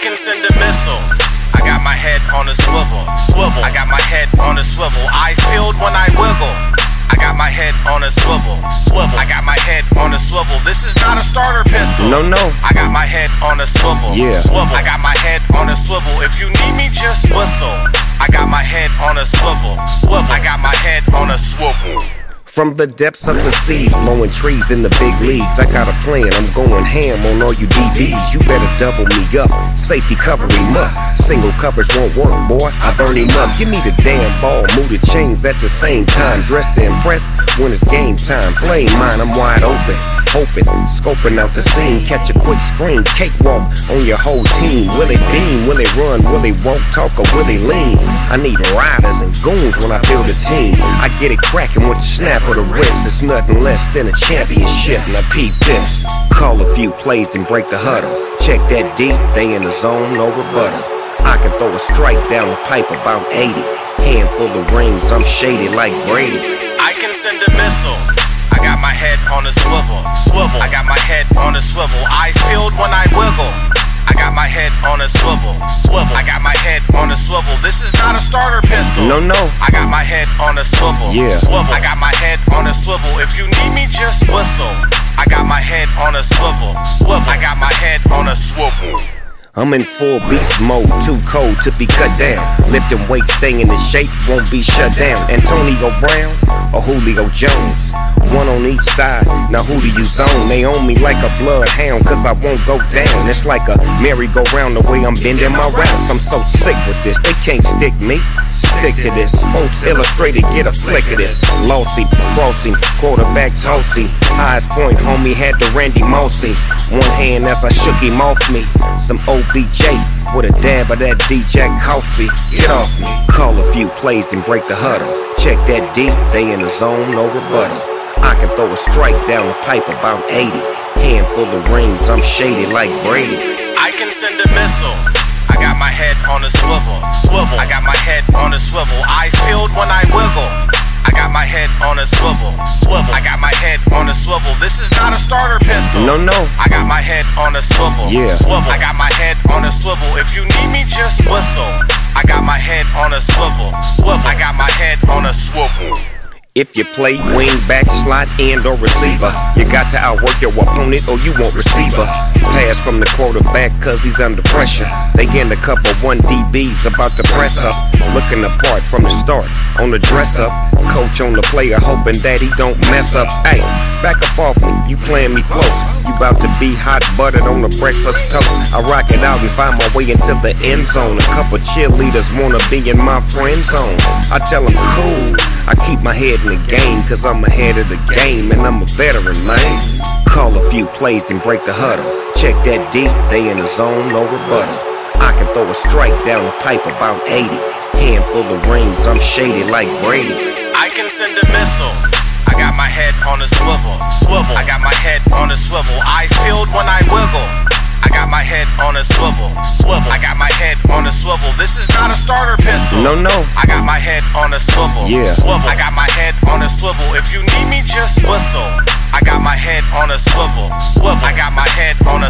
can send a missile. I got my head on a swivel, swivel. I got my head on a swivel. Eyes peeled when I wiggle. I got my head on a swivel, swivel. I got my head on a swivel. This is not a starter pistol. No, no. I got my head on a swivel, yeah. swivel. I got my head on a swivel. If you need me, just whistle. I got my head on a swivel, swivel. I got my head on a swivel. From the depths of the sea, mowing trees in the big leagues. I got a plan, I'm going ham on all you DBs. You better double me up. Safety cover up. Single coverage won't work, boy. I burn him up. Give me the damn ball, move the chains at the same time. Dressed to impress when it's game time. Flame mine, I'm wide open. Hoping, scoping out the scene. Catch a quick screen, cakewalk on your whole team. Will they beam? Will they run? Will they walk, talk, or will they lean? I need riders and goons when I build a team. I get it cracking with the snap of the wrist. It's nothing less than a championship. Now peep this. Call a few plays and break the huddle. Check that deep, they in the zone, no rebuttal. I can throw a strike down the pipe about 80. Handful of rings, I'm shady like Brady. I can send a missile. I got my head on a got my head on a swivel, eyes peeled when I wiggle. I got my head on a swivel, swivel. I got my head on a swivel. This is not a starter pistol. No, no. I got my head on a swivel, Yeah. swivel. I got my head on a swivel. If you need me, just whistle. I got my head on a swivel, swivel. I got my head on a swivel. I'm in full beast mode, too cold to be cut down. Lifting weights, staying in the shape, won't be shut down. Antonio Brown or Julio Jones, one on each side. Now who do you zone? They own me like a bloodhound, cause I won't go down. It's like a merry-go-round the way I'm bending my rounds. I'm so sick with this, they can't stick me. Stick to this. Sports Illustrated, get a flick of this. Lossy, crossing, quarterback tossy. Highest point, homie had the Randy Mossy. One hand as I shook him off me. Some OBJ with a dab of that DJ coffee. Get off me. Call a few plays and break the huddle. Check that deep, they in the zone, no rebuttal. I can throw a strike down the pipe about 80. Handful of rings, I'm shady like Brady. I can send a missile. I got my head on a swivel, swivel. I got my head on a swivel, eyes peeled when I wiggle. I got my head on a swivel, swivel. I got my head on a swivel. This is not a starter pistol. No, no. I got my head on a swivel, Yeah. swivel. I got my head on a swivel. If you need me, just whistle. I got my head on a swivel, swivel. I got my head on a swivel. If you play wing, back, slot, end, or receiver, you got to outwork your opponent or you won't receiver. Pass from the quarterback cause he's under pressure. They getting a couple one DBs about to press up. Looking apart from the start on the dress up. Coach on the player hoping that he don't mess up. Hey, back up off me, you playing me close. You about to be hot buttered on the breakfast toast. I rock it out and find my way into the end zone. A couple cheerleaders wanna be in my friend zone. I tell them cool. I keep my head in the game, cause I'm ahead of the game and I'm a veteran, man. Call a few plays and break the huddle. Check that deep, they in the zone, no rebuttal. I can throw a strike down the pipe about 80. Handful of rings, I'm shady like Brady. I can send a missile. I got my head on a swivel, swivel. I got my head on a swivel, eyes peeled when I wiggle. I got my head on a swivel, swivel. I got my head on a swivel. This is not a starter pistol. No, no. I got my head on a swivel, Yeah. swivel. I got my head on a swivel. If you need me, just whistle. I got my head on a swivel, swivel. I got my head on a swivel, a swivel.